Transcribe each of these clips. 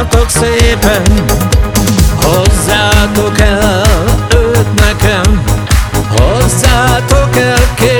ragyogjatok szépen, hozzátok el őt nekem, hozzátok el kérlek,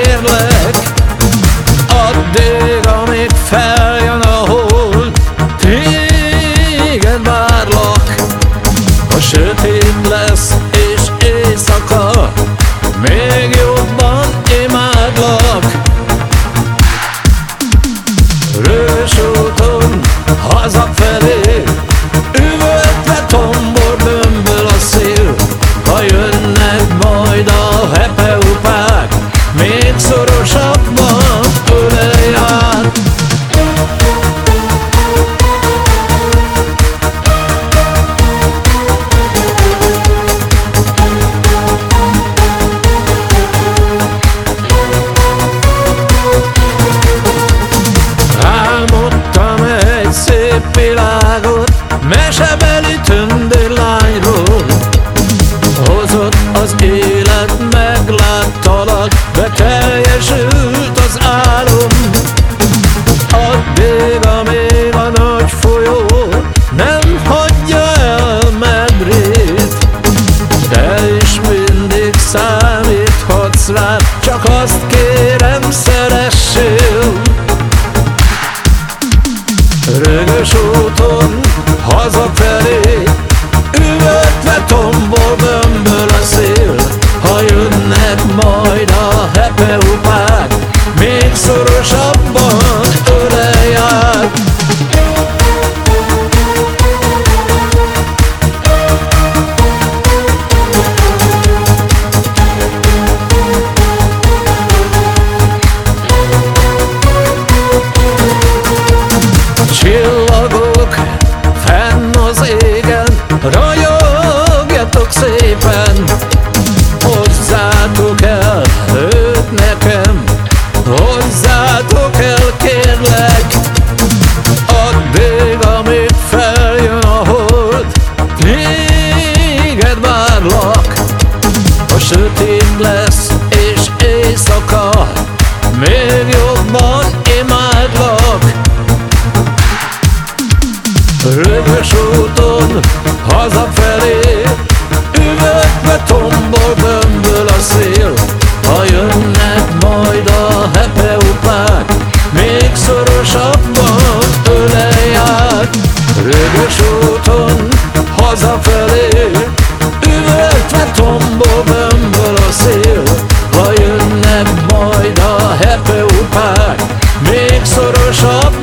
Át. Álmodtam egy szép világot Mesebeli tündérlányról. Hozott az élet, megláttalak Beteljesült az álom. Addig, amíg a nagy folyó Nem hagyja el medrét. Te is mindig számíthatsz rá Csak azt kérem, szeressél. Rögös úton hazafelé majd a hepeupák Még szorosabban ölelj át Csillagok fenn az égen, ragyogjatok szépen, lesz és éjszaka, még jobban imádlak. Rögös úton hazafelé Üvöltve tombol bömböl a szél Ha jönnek majd a hepeupák Még szorosabban ölelj át Rögös úton hazafelé Üvöltve tombol Hepeupák Még szorosabb